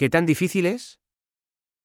¿Qué tan difícil es?